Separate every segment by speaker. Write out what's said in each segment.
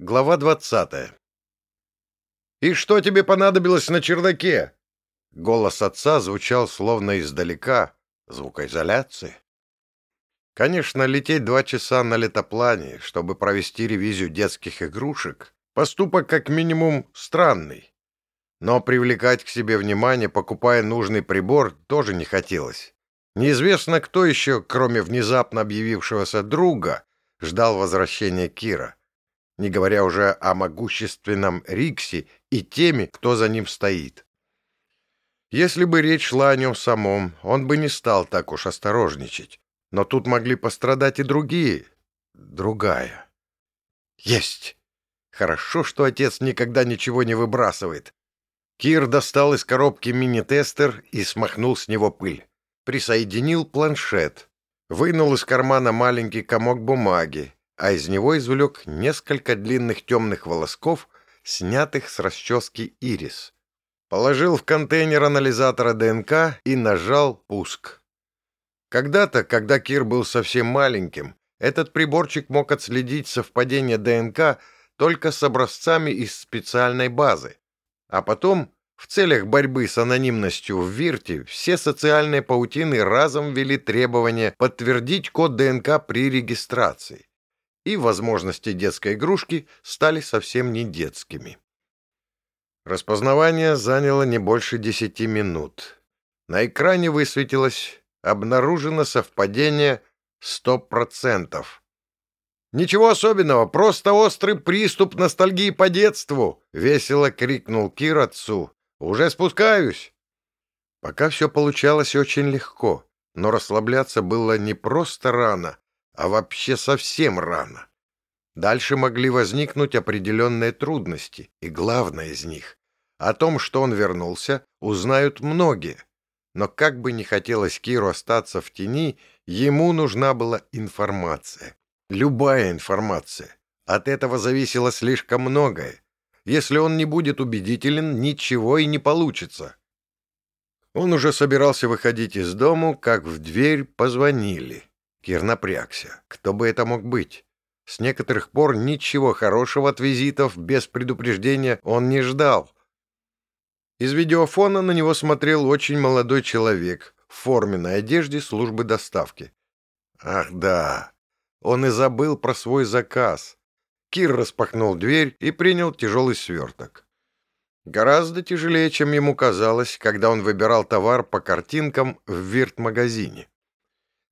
Speaker 1: Глава двадцатая. «И что тебе понадобилось на чердаке?» Голос отца звучал словно издалека, звукоизоляции. Конечно, лететь два часа на летоплане, чтобы провести ревизию детских игрушек, поступок как минимум странный. Но привлекать к себе внимание, покупая нужный прибор, тоже не хотелось. Неизвестно, кто еще, кроме внезапно объявившегося друга, ждал возвращения Кира не говоря уже о могущественном Риксе и теми, кто за ним стоит. Если бы речь шла о нем самом, он бы не стал так уж осторожничать. Но тут могли пострадать и другие. Другая. Есть! Хорошо, что отец никогда ничего не выбрасывает. Кир достал из коробки мини-тестер и смахнул с него пыль. Присоединил планшет. Вынул из кармана маленький комок бумаги а из него извлек несколько длинных темных волосков, снятых с расчески ирис. Положил в контейнер анализатора ДНК и нажал «Пуск». Когда-то, когда Кир был совсем маленьким, этот приборчик мог отследить совпадение ДНК только с образцами из специальной базы. А потом, в целях борьбы с анонимностью в Вирте, все социальные паутины разом ввели требование подтвердить код ДНК при регистрации и возможности детской игрушки стали совсем не детскими. Распознавание заняло не больше десяти минут. На экране высветилось «Обнаружено совпадение 100%. «Ничего особенного, просто острый приступ ностальгии по детству!» — весело крикнул Кир отцу. «Уже спускаюсь!» Пока все получалось очень легко, но расслабляться было не просто рано, а вообще совсем рано. Дальше могли возникнуть определенные трудности, и главное из них — о том, что он вернулся, узнают многие. Но как бы не хотелось Киру остаться в тени, ему нужна была информация. Любая информация. От этого зависело слишком многое. Если он не будет убедителен, ничего и не получится. Он уже собирался выходить из дому, как в дверь позвонили. Кир напрягся. Кто бы это мог быть? С некоторых пор ничего хорошего от визитов без предупреждения он не ждал. Из видеофона на него смотрел очень молодой человек в форменной одежде службы доставки. Ах да, он и забыл про свой заказ. Кир распахнул дверь и принял тяжелый сверток. Гораздо тяжелее, чем ему казалось, когда он выбирал товар по картинкам в вирт-магазине.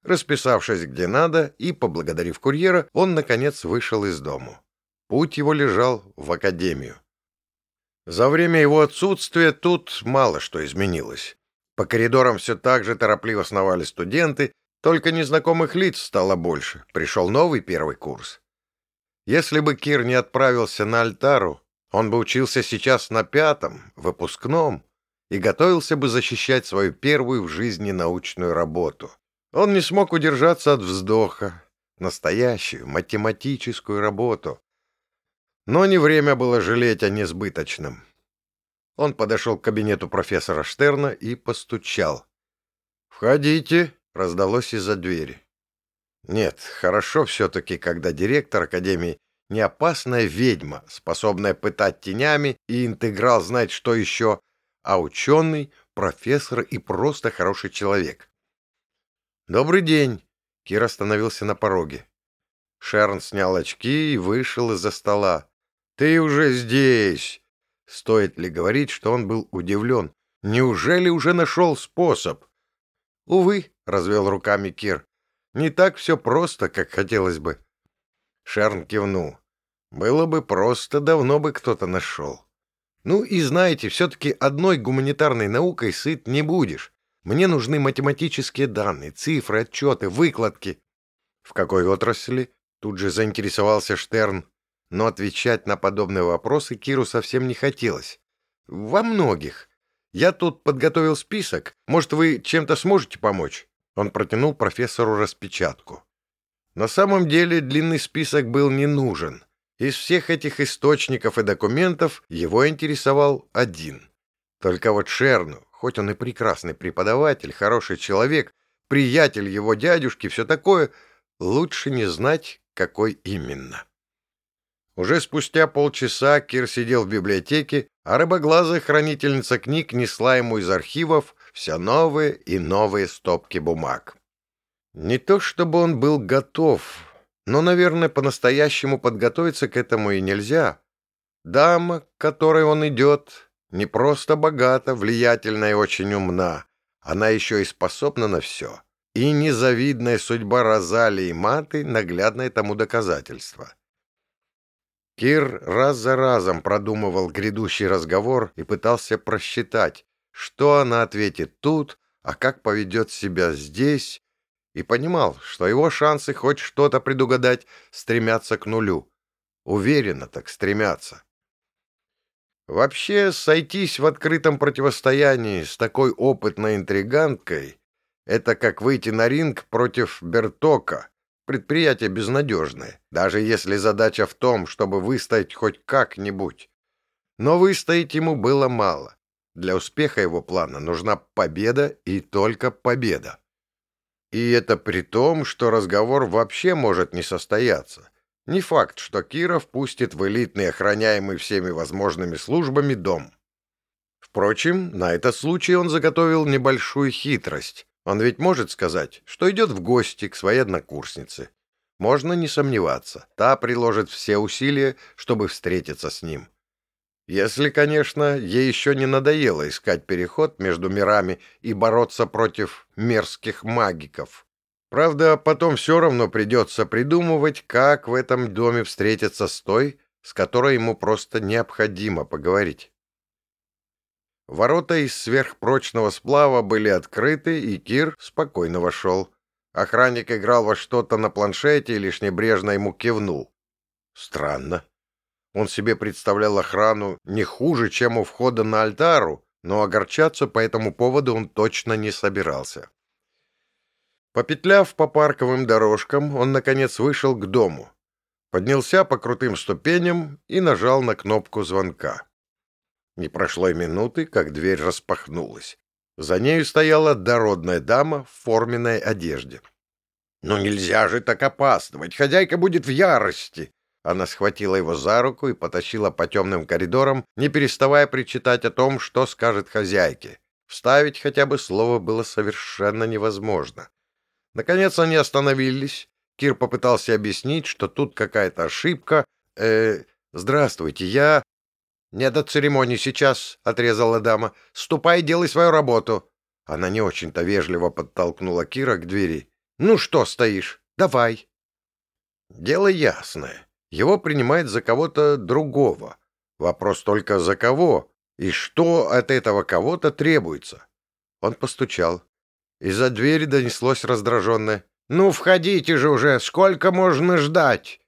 Speaker 1: Расписавшись где надо и поблагодарив курьера, он, наконец, вышел из дому. Путь его лежал в академию. За время его отсутствия тут мало что изменилось. По коридорам все так же торопливо сновали студенты, только незнакомых лиц стало больше. Пришел новый первый курс. Если бы Кир не отправился на Альтару, он бы учился сейчас на пятом, выпускном, и готовился бы защищать свою первую в жизни научную работу. Он не смог удержаться от вздоха. Настоящую математическую работу. Но не время было жалеть о несбыточном. Он подошел к кабинету профессора Штерна и постучал. «Входите», — раздалось из-за двери. Нет, хорошо все-таки, когда директор Академии не опасная ведьма, способная пытать тенями, и интеграл знать что еще, а ученый, профессор и просто хороший человек. «Добрый день!» Кир остановился на пороге. Шерн снял очки и вышел из-за стола. «Ты уже здесь!» Стоит ли говорить, что он был удивлен? Неужели уже нашел способ? «Увы», — развел руками Кир, — «не так все просто, как хотелось бы». Шерн кивнул. «Было бы просто, давно бы кто-то нашел». «Ну и знаете, все-таки одной гуманитарной наукой сыт не будешь. Мне нужны математические данные, цифры, отчеты, выкладки. В какой отрасли? Тут же заинтересовался Штерн. Но отвечать на подобные вопросы Киру совсем не хотелось. Во многих. Я тут подготовил список. Может, вы чем-то сможете помочь? Он протянул профессору распечатку. На самом деле длинный список был не нужен. Из всех этих источников и документов его интересовал один. Только вот Шерну хоть он и прекрасный преподаватель, хороший человек, приятель его дядюшки, все такое, лучше не знать, какой именно. Уже спустя полчаса Кир сидел в библиотеке, а рыбоглазая хранительница книг несла ему из архивов все новые и новые стопки бумаг. Не то чтобы он был готов, но, наверное, по-настоящему подготовиться к этому и нельзя. Дама, к которой он идет, не просто богата, влиятельна и очень умна. Она еще и способна на все. И незавидная судьба Розалии Маты — наглядное тому доказательство. Кир раз за разом продумывал грядущий разговор и пытался просчитать, что она ответит тут, а как поведет себя здесь, и понимал, что его шансы хоть что-то предугадать стремятся к нулю. Уверенно так стремятся. Вообще, сойтись в открытом противостоянии с такой опытной интриганткой — это как выйти на ринг против Бертока, предприятие безнадежное, даже если задача в том, чтобы выстоять хоть как-нибудь. Но выстоять ему было мало. Для успеха его плана нужна победа и только победа. И это при том, что разговор вообще может не состояться. Не факт, что Киров пустит в элитный, охраняемый всеми возможными службами, дом. Впрочем, на этот случай он заготовил небольшую хитрость. Он ведь может сказать, что идет в гости к своей однокурснице. Можно не сомневаться, та приложит все усилия, чтобы встретиться с ним. Если, конечно, ей еще не надоело искать переход между мирами и бороться против мерзких магиков. Правда, потом все равно придется придумывать, как в этом доме встретиться с той, с которой ему просто необходимо поговорить. Ворота из сверхпрочного сплава были открыты, и Кир спокойно вошел. Охранник играл во что-то на планшете и лишь небрежно ему кивнул. Странно. Он себе представлял охрану не хуже, чем у входа на альтару, но огорчаться по этому поводу он точно не собирался. Попетляв по парковым дорожкам, он, наконец, вышел к дому. Поднялся по крутым ступеням и нажал на кнопку звонка. Не прошло и минуты, как дверь распахнулась. За нею стояла дородная дама в форменной одежде. «Ну нельзя же так опаздывать! Хозяйка будет в ярости!» Она схватила его за руку и потащила по темным коридорам, не переставая причитать о том, что скажет хозяйке. Вставить хотя бы слово было совершенно невозможно. Наконец они остановились. Кир попытался объяснить, что тут какая-то ошибка. «Э, здравствуйте, я...» «Не до церемонии сейчас», — отрезала дама. «Ступай, делай свою работу». Она не очень-то вежливо подтолкнула Кира к двери. «Ну что стоишь? Давай». Дело ясное. Его принимает за кого-то другого. Вопрос только за кого и что от этого кого-то требуется. Он постучал. Из-за двери донеслось раздраженное. «Ну, входите же уже! Сколько можно ждать?»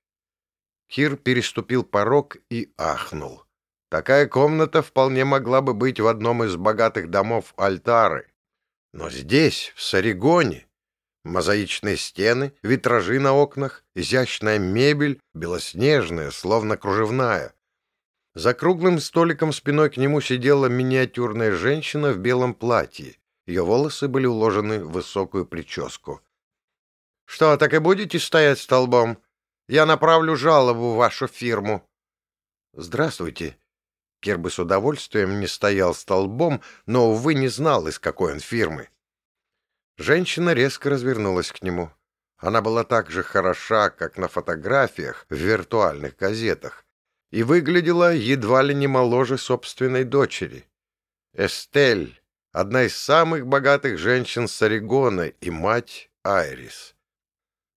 Speaker 1: Кир переступил порог и ахнул. Такая комната вполне могла бы быть в одном из богатых домов Альтары. Но здесь, в Саригоне, Мозаичные стены, витражи на окнах, изящная мебель, белоснежная, словно кружевная. За круглым столиком спиной к нему сидела миниатюрная женщина в белом платье. Ее волосы были уложены в высокую прическу. — Что, так и будете стоять столбом? Я направлю жалобу в вашу фирму. — Здравствуйте. Кир бы с удовольствием не стоял столбом, но, увы, не знал, из какой он фирмы. Женщина резко развернулась к нему. Она была так же хороша, как на фотографиях в виртуальных газетах, и выглядела едва ли не моложе собственной дочери. Эстель, одна из самых богатых женщин Саригона и мать Айрис.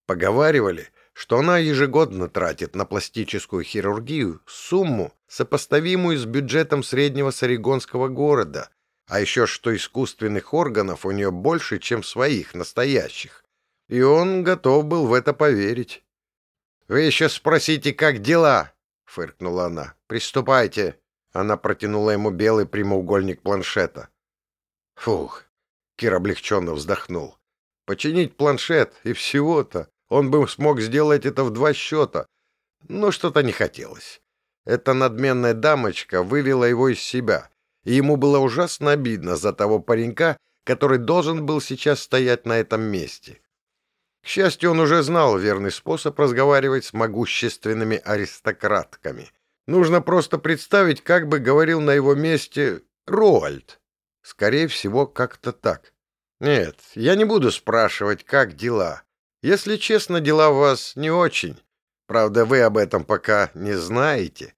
Speaker 1: Поговаривали, что она ежегодно тратит на пластическую хирургию сумму, сопоставимую с бюджетом среднего саригонского города, а еще что искусственных органов у нее больше, чем своих, настоящих. И он готов был в это поверить. «Вы еще спросите, как дела?» — фыркнула она. «Приступайте». Она протянула ему белый прямоугольник планшета. Фух, Кир облегченно вздохнул. Починить планшет и всего-то. Он бы смог сделать это в два счета. Но что-то не хотелось. Эта надменная дамочка вывела его из себя и ему было ужасно обидно за того паренька, который должен был сейчас стоять на этом месте. К счастью, он уже знал верный способ разговаривать с могущественными аристократками. Нужно просто представить, как бы говорил на его месте Роальд. Скорее всего, как-то так. Нет, я не буду спрашивать, как дела. Если честно, дела у вас не очень. Правда, вы об этом пока не знаете.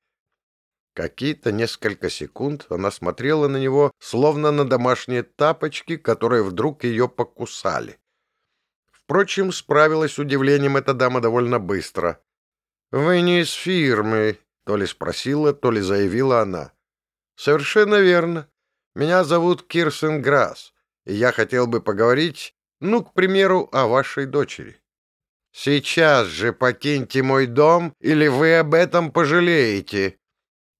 Speaker 1: Какие-то несколько секунд она смотрела на него, словно на домашние тапочки, которые вдруг ее покусали. Впрочем, справилась с удивлением эта дама довольно быстро. «Вы не из фирмы», — то ли спросила, то ли заявила она. «Совершенно верно. Меня зовут Кирсен Грасс, и я хотел бы поговорить, ну, к примеру, о вашей дочери». «Сейчас же покиньте мой дом, или вы об этом пожалеете»,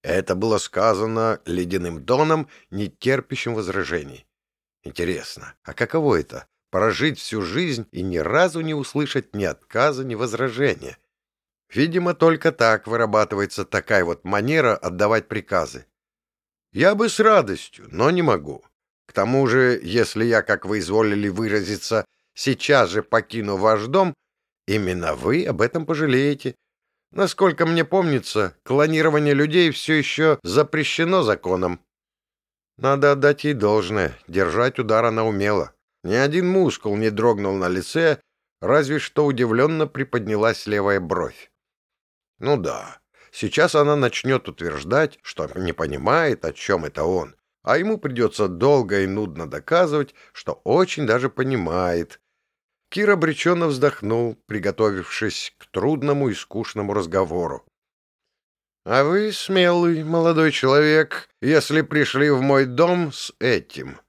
Speaker 1: это было сказано ледяным тоном, не терпящим возражений. Интересно, а каково это — прожить всю жизнь и ни разу не услышать ни отказа, ни возражения? Видимо, только так вырабатывается такая вот манера отдавать приказы. Я бы с радостью, но не могу. К тому же, если я, как вы изволили выразиться, сейчас же покину ваш дом, именно вы об этом пожалеете, Насколько мне помнится, клонирование людей все еще запрещено законом. Надо отдать ей должное, держать удар она умела. Ни один мускул не дрогнул на лице, разве что удивленно приподнялась левая бровь. Ну да, сейчас она начнет утверждать, что не понимает, о чем это он, а ему придется долго и нудно доказывать, что очень даже понимает, Кир обреченно вздохнул, приготовившись к трудному и скучному разговору. — А вы смелый молодой человек, если пришли в мой дом с этим.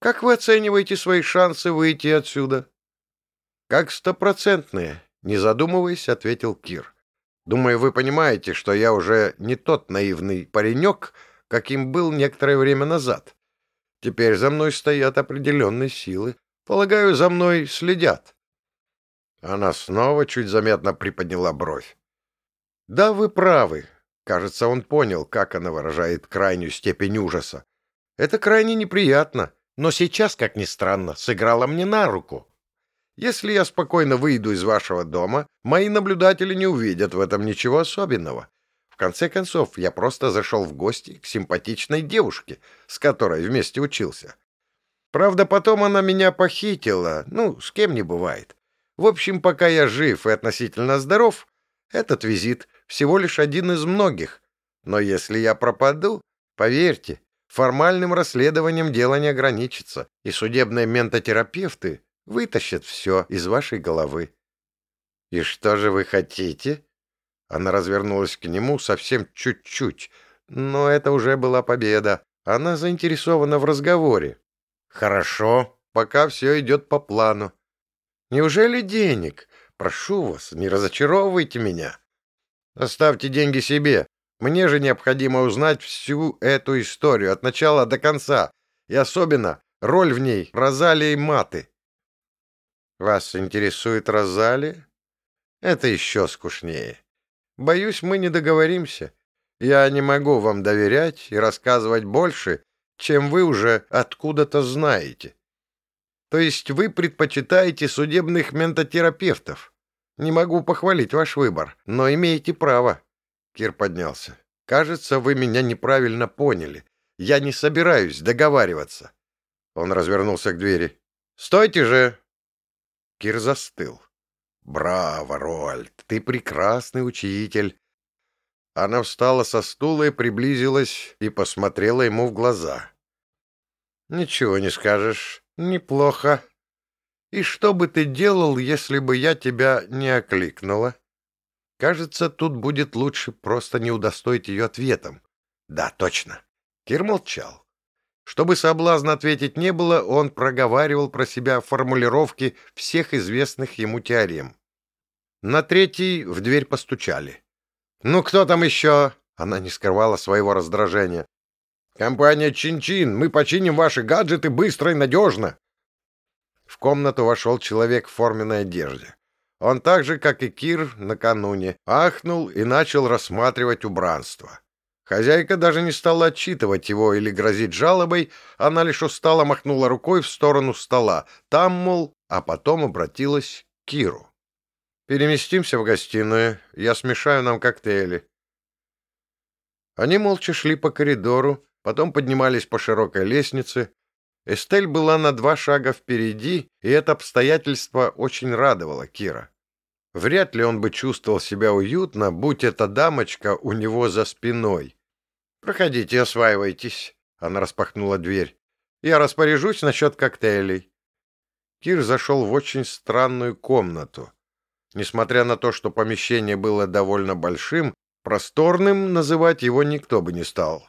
Speaker 1: Как вы оцениваете свои шансы выйти отсюда? — Как стопроцентные, не задумываясь, ответил Кир. — Думаю, вы понимаете, что я уже не тот наивный паренек, каким был некоторое время назад. Теперь за мной стоят определенные силы, Полагаю, за мной следят. Она снова чуть заметно приподняла бровь. Да, вы правы. Кажется, он понял, как она выражает крайнюю степень ужаса. Это крайне неприятно, но сейчас, как ни странно, сыграло мне на руку. Если я спокойно выйду из вашего дома, мои наблюдатели не увидят в этом ничего особенного. В конце концов, я просто зашел в гости к симпатичной девушке, с которой вместе учился. Правда, потом она меня похитила. Ну, с кем не бывает. В общем, пока я жив и относительно здоров, этот визит всего лишь один из многих. Но если я пропаду, поверьте, формальным расследованием дело не ограничится, и судебные ментотерапевты вытащат все из вашей головы. «И что же вы хотите?» Она развернулась к нему совсем чуть-чуть, но это уже была победа. Она заинтересована в разговоре, Хорошо, пока все идет по плану. Неужели денег? Прошу вас, не разочаровывайте меня. Оставьте деньги себе. Мне же необходимо узнать всю эту историю от начала до конца, и особенно роль в ней Розалии Маты. Вас интересует Розалия? Это еще скучнее. Боюсь, мы не договоримся. Я не могу вам доверять и рассказывать больше, чем вы уже откуда-то знаете. То есть вы предпочитаете судебных ментотерапевтов. Не могу похвалить ваш выбор, но имеете право. Кир поднялся. Кажется, вы меня неправильно поняли. Я не собираюсь договариваться. Он развернулся к двери. «Стойте же!» Кир застыл. «Браво, Роальд, ты прекрасный учитель. Она встала со стула и приблизилась и посмотрела ему в глаза. «Ничего не скажешь. Неплохо. И что бы ты делал, если бы я тебя не окликнула?» Кажется, тут будет лучше просто не удостоить ее ответом. «Да, точно». Кир молчал. Чтобы соблазна ответить не было, он проговаривал про себя формулировки всех известных ему теорем. На третий в дверь постучали. «Ну, кто там еще?» Она не скрывала своего раздражения. «Компания Чин-Чин, мы починим ваши гаджеты быстро и надежно!» В комнату вошел человек в форменной одежде. Он так же, как и Кир накануне, ахнул и начал рассматривать убранство. Хозяйка даже не стала отчитывать его или грозить жалобой, она лишь устало махнула рукой в сторону стола. Там, мол, а потом обратилась Киру. «Переместимся в гостиную. Я смешаю нам коктейли». Они молча шли по коридору, потом поднимались по широкой лестнице. Эстель была на два шага впереди, и это обстоятельство очень радовало Кира. Вряд ли он бы чувствовал себя уютно, будь эта дамочка у него за спиной. «Проходите, осваивайтесь», — она распахнула дверь. «Я распоряжусь насчет коктейлей». Кир зашел в очень странную комнату. Несмотря на то, что помещение было довольно большим, просторным называть его никто бы не стал.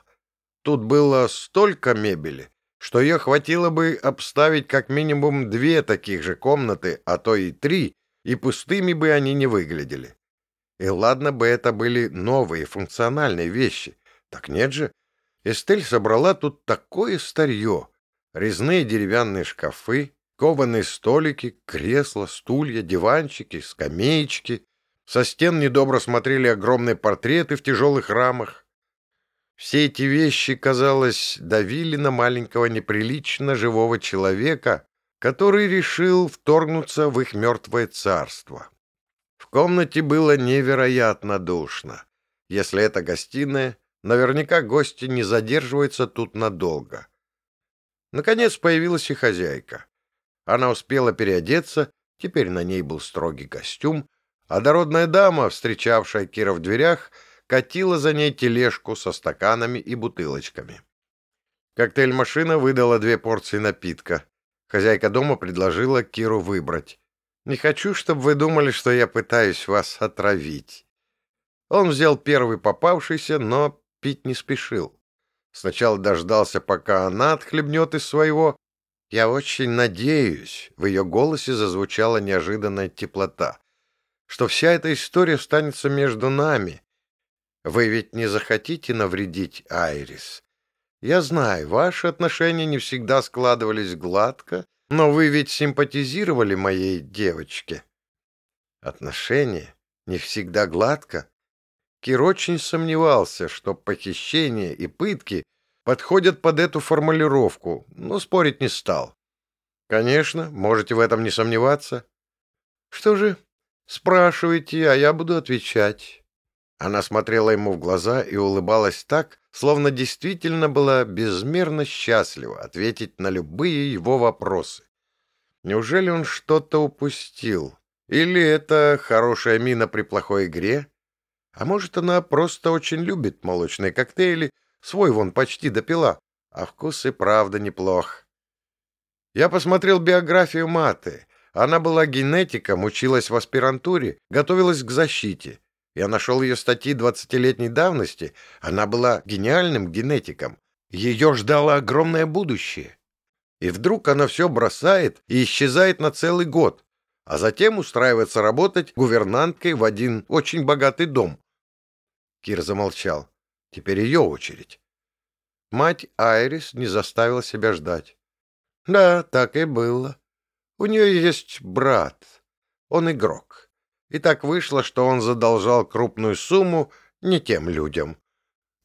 Speaker 1: Тут было столько мебели, что ее хватило бы обставить как минимум две таких же комнаты, а то и три, и пустыми бы они не выглядели. И ладно бы это были новые функциональные вещи. Так нет же. Эстель собрала тут такое старье. Резные деревянные шкафы, кованые столики, кресла, стулья, диванчики, скамеечки. Со стен недобро смотрели огромные портреты в тяжелых рамах. Все эти вещи, казалось, давили на маленького неприлично живого человека, который решил вторгнуться в их мертвое царство. В комнате было невероятно душно. Если это гостиная, наверняка гости не задерживаются тут надолго. Наконец появилась и хозяйка. Она успела переодеться, теперь на ней был строгий костюм, а дородная дама, встречавшая Кира в дверях, катила за ней тележку со стаканами и бутылочками. Коктейль-машина выдала две порции напитка. Хозяйка дома предложила Киру выбрать. «Не хочу, чтобы вы думали, что я пытаюсь вас отравить». Он взял первый попавшийся, но пить не спешил. Сначала дождался, пока она отхлебнет из своего. «Я очень надеюсь», — в ее голосе зазвучала неожиданная теплота, «что вся эта история останется между нами. Вы ведь не захотите навредить Айрис. Я знаю, ваши отношения не всегда складывались гладко, но вы ведь симпатизировали моей девочке. Отношения не всегда гладко. Кир очень сомневался, что похищение и пытки подходят под эту формулировку, но спорить не стал. Конечно, можете в этом не сомневаться. Что же, спрашивайте, а я буду отвечать. Она смотрела ему в глаза и улыбалась так, словно действительно была безмерно счастлива ответить на любые его вопросы. Неужели он что-то упустил? Или это хорошая мина при плохой игре? А может, она просто очень любит молочные коктейли, свой вон почти допила, а вкус и правда неплох. Я посмотрел биографию Маты. Она была генетиком, училась в аспирантуре, готовилась к защите. Я нашел ее статьи двадцатилетней давности. Она была гениальным генетиком. Ее ждало огромное будущее. И вдруг она все бросает и исчезает на целый год, а затем устраивается работать гувернанткой в один очень богатый дом. Кир замолчал. Теперь ее очередь. Мать Айрис не заставила себя ждать. Да, так и было. У нее есть брат. Он игрок. И так вышло, что он задолжал крупную сумму не тем людям.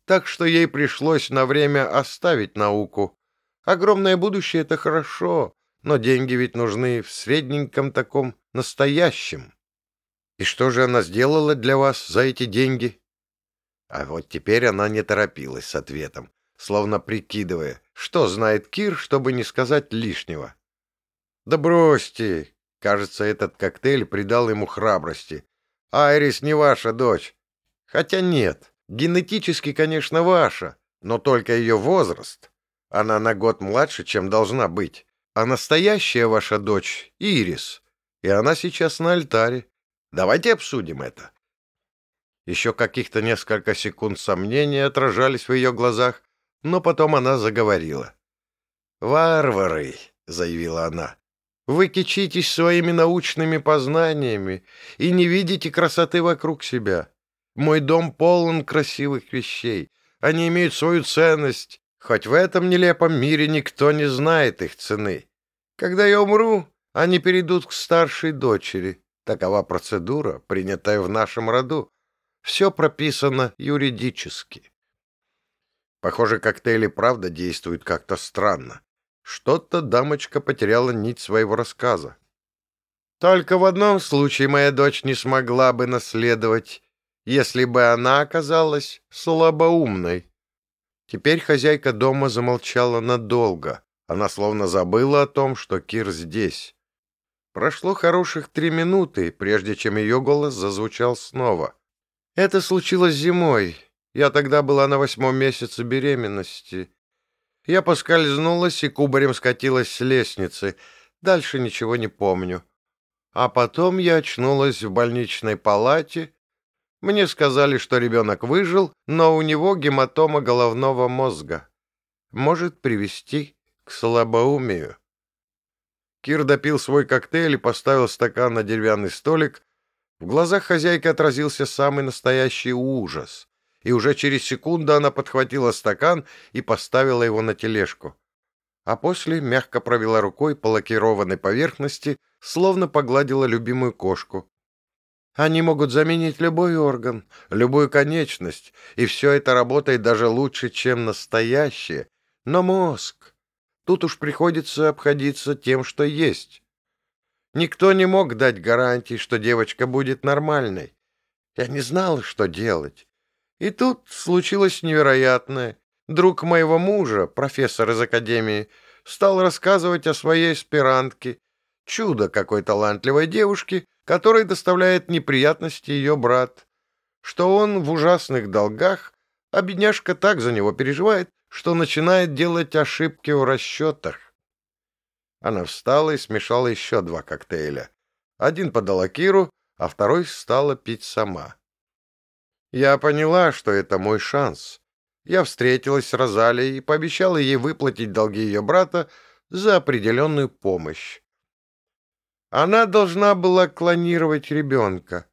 Speaker 1: Так что ей пришлось на время оставить науку. Огромное будущее — это хорошо, но деньги ведь нужны в средненьком таком настоящем. И что же она сделала для вас за эти деньги? А вот теперь она не торопилась с ответом, словно прикидывая, что знает Кир, чтобы не сказать лишнего. «Да бросьте, Кажется, этот коктейль придал ему храбрости. «Айрис не ваша дочь». Хотя нет, генетически, конечно, ваша, но только ее возраст. Она на год младше, чем должна быть. А настоящая ваша дочь — Ирис, и она сейчас на альтаре. Давайте обсудим это». Еще каких-то несколько секунд сомнения отражались в ее глазах, но потом она заговорила. «Варвары!» — заявила она. Вы кичитесь своими научными познаниями и не видите красоты вокруг себя. Мой дом полон красивых вещей. Они имеют свою ценность, хоть в этом нелепом мире никто не знает их цены. Когда я умру, они перейдут к старшей дочери. Такова процедура, принятая в нашем роду. Все прописано юридически. Похоже, коктейли правда действуют как-то странно. Что-то дамочка потеряла нить своего рассказа. Только в одном случае моя дочь не смогла бы наследовать, если бы она оказалась слабоумной. Теперь хозяйка дома замолчала надолго. Она словно забыла о том, что Кир здесь. Прошло хороших три минуты, прежде чем ее голос зазвучал снова. Это случилось зимой. Я тогда была на восьмом месяце беременности. Я поскользнулась и кубарем скатилась с лестницы. Дальше ничего не помню. А потом я очнулась в больничной палате. Мне сказали, что ребенок выжил, но у него гематома головного мозга. Может привести к слабоумию. Кир допил свой коктейль и поставил стакан на деревянный столик. В глазах хозяйки отразился самый настоящий ужас и уже через секунду она подхватила стакан и поставила его на тележку. А после мягко провела рукой по лакированной поверхности, словно погладила любимую кошку. Они могут заменить любой орган, любую конечность, и все это работает даже лучше, чем настоящее. Но мозг... Тут уж приходится обходиться тем, что есть. Никто не мог дать гарантии, что девочка будет нормальной. Я не знал, что делать. И тут случилось невероятное. Друг моего мужа, профессор из академии, стал рассказывать о своей аспирантке, чудо какой талантливой девушки, которой доставляет неприятности ее брат, что он в ужасных долгах, а бедняжка так за него переживает, что начинает делать ошибки в расчетах. Она встала и смешала еще два коктейля. Один подала Киру, а второй стала пить сама. Я поняла, что это мой шанс. Я встретилась с Розалией и пообещала ей выплатить долги ее брата за определенную помощь. Она должна была клонировать ребенка.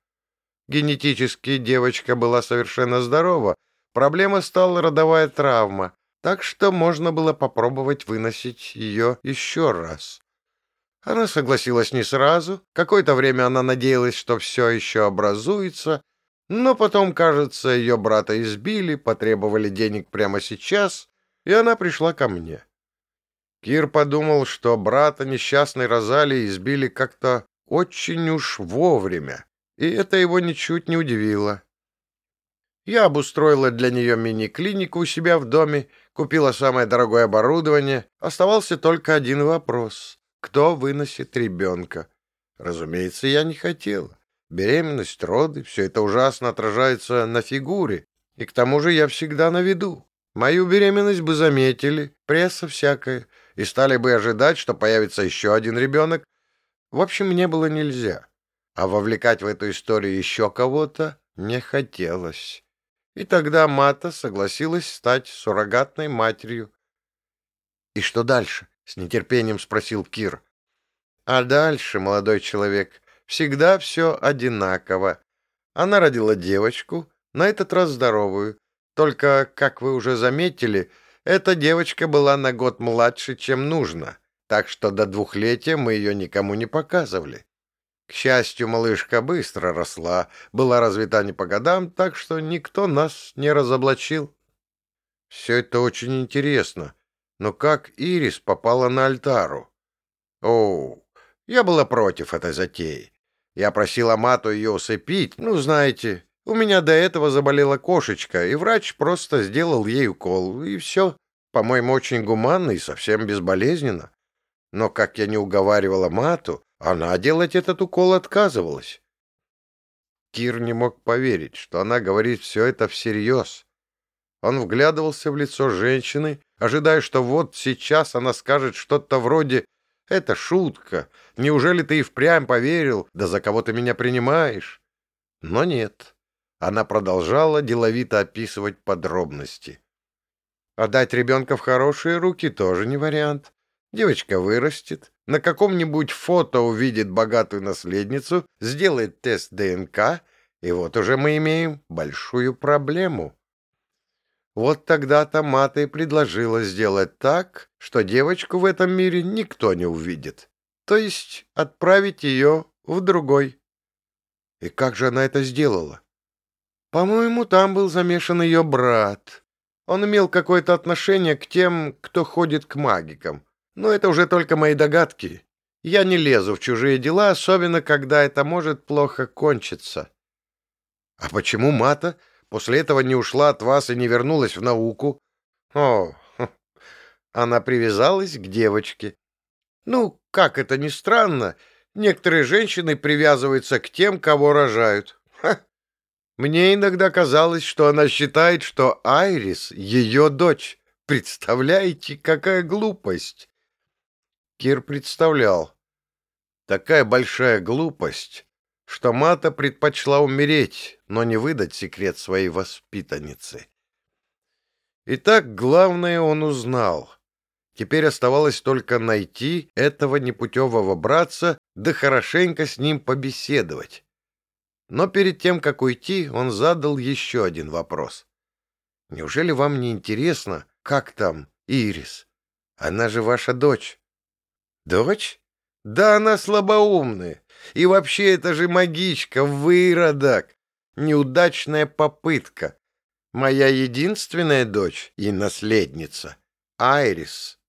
Speaker 1: Генетически девочка была совершенно здорова, проблема стала родовая травма, так что можно было попробовать выносить ее еще раз. Она согласилась не сразу, какое-то время она надеялась, что все еще образуется — но потом, кажется, ее брата избили, потребовали денег прямо сейчас, и она пришла ко мне. Кир подумал, что брата несчастной Розалии избили как-то очень уж вовремя, и это его ничуть не удивило. Я обустроила для нее мини-клинику у себя в доме, купила самое дорогое оборудование. Оставался только один вопрос — кто выносит ребенка? Разумеется, я не хотела. Беременность, роды — все это ужасно отражается на фигуре. И к тому же я всегда на виду. Мою беременность бы заметили, пресса всякая, и стали бы ожидать, что появится еще один ребенок. В общем, мне было нельзя. А вовлекать в эту историю еще кого-то не хотелось. И тогда Мата согласилась стать суррогатной матерью. «И что дальше?» — с нетерпением спросил Кир. «А дальше, молодой человек, всегда все одинаково. Она родила девочку, на этот раз здоровую. Только, как вы уже заметили, эта девочка была на год младше, чем нужно, так что до двухлетия мы ее никому не показывали. К счастью, малышка быстро росла, была развита не по годам, так что никто нас не разоблачил. Все это очень интересно. Но как Ирис попала на альтару? О, я была против этой затеи. Я просил Амату ее усыпить, ну, знаете, у меня до этого заболела кошечка, и врач просто сделал ей укол, и все. По-моему, очень гуманно и совсем безболезненно. Но, как я не уговаривала Мату, она делать этот укол отказывалась. Кир не мог поверить, что она говорит все это всерьез. Он вглядывался в лицо женщины, ожидая, что вот сейчас она скажет что-то вроде это шутка. Неужели ты и впрямь поверил? Да за кого ты меня принимаешь? Но нет. Она продолжала деловито описывать подробности. Отдать ребенка в хорошие руки тоже не вариант. Девочка вырастет, на каком-нибудь фото увидит богатую наследницу, сделает тест ДНК, и вот уже мы имеем большую проблему. Вот тогда-то Мата и предложила сделать так, что девочку в этом мире никто не увидит. То есть отправить ее в другой. И как же она это сделала? По-моему, там был замешан ее брат. Он имел какое-то отношение к тем, кто ходит к магикам. Но это уже только мои догадки. Я не лезу в чужие дела, особенно когда это может плохо кончиться. А почему Мата после этого не ушла от вас и не вернулась в науку? О, она привязалась к девочке. Ну, как это ни странно, некоторые женщины привязываются к тем, кого рожают. Ха. Мне иногда казалось, что она считает, что Айрис — ее дочь. Представляете, какая глупость? Кир представлял. Такая большая глупость, что Мата предпочла умереть, но не выдать секрет своей воспитанницы. Итак, главное он узнал. Теперь оставалось только найти этого непутевого братца, да хорошенько с ним побеседовать. Но перед тем, как уйти, он задал еще один вопрос. «Неужели вам не интересно, как там Ирис? Она же ваша дочь». «Дочь? Да она слабоумная. И вообще это же магичка, выродок. Неудачная попытка. Моя единственная дочь и наследница — Айрис.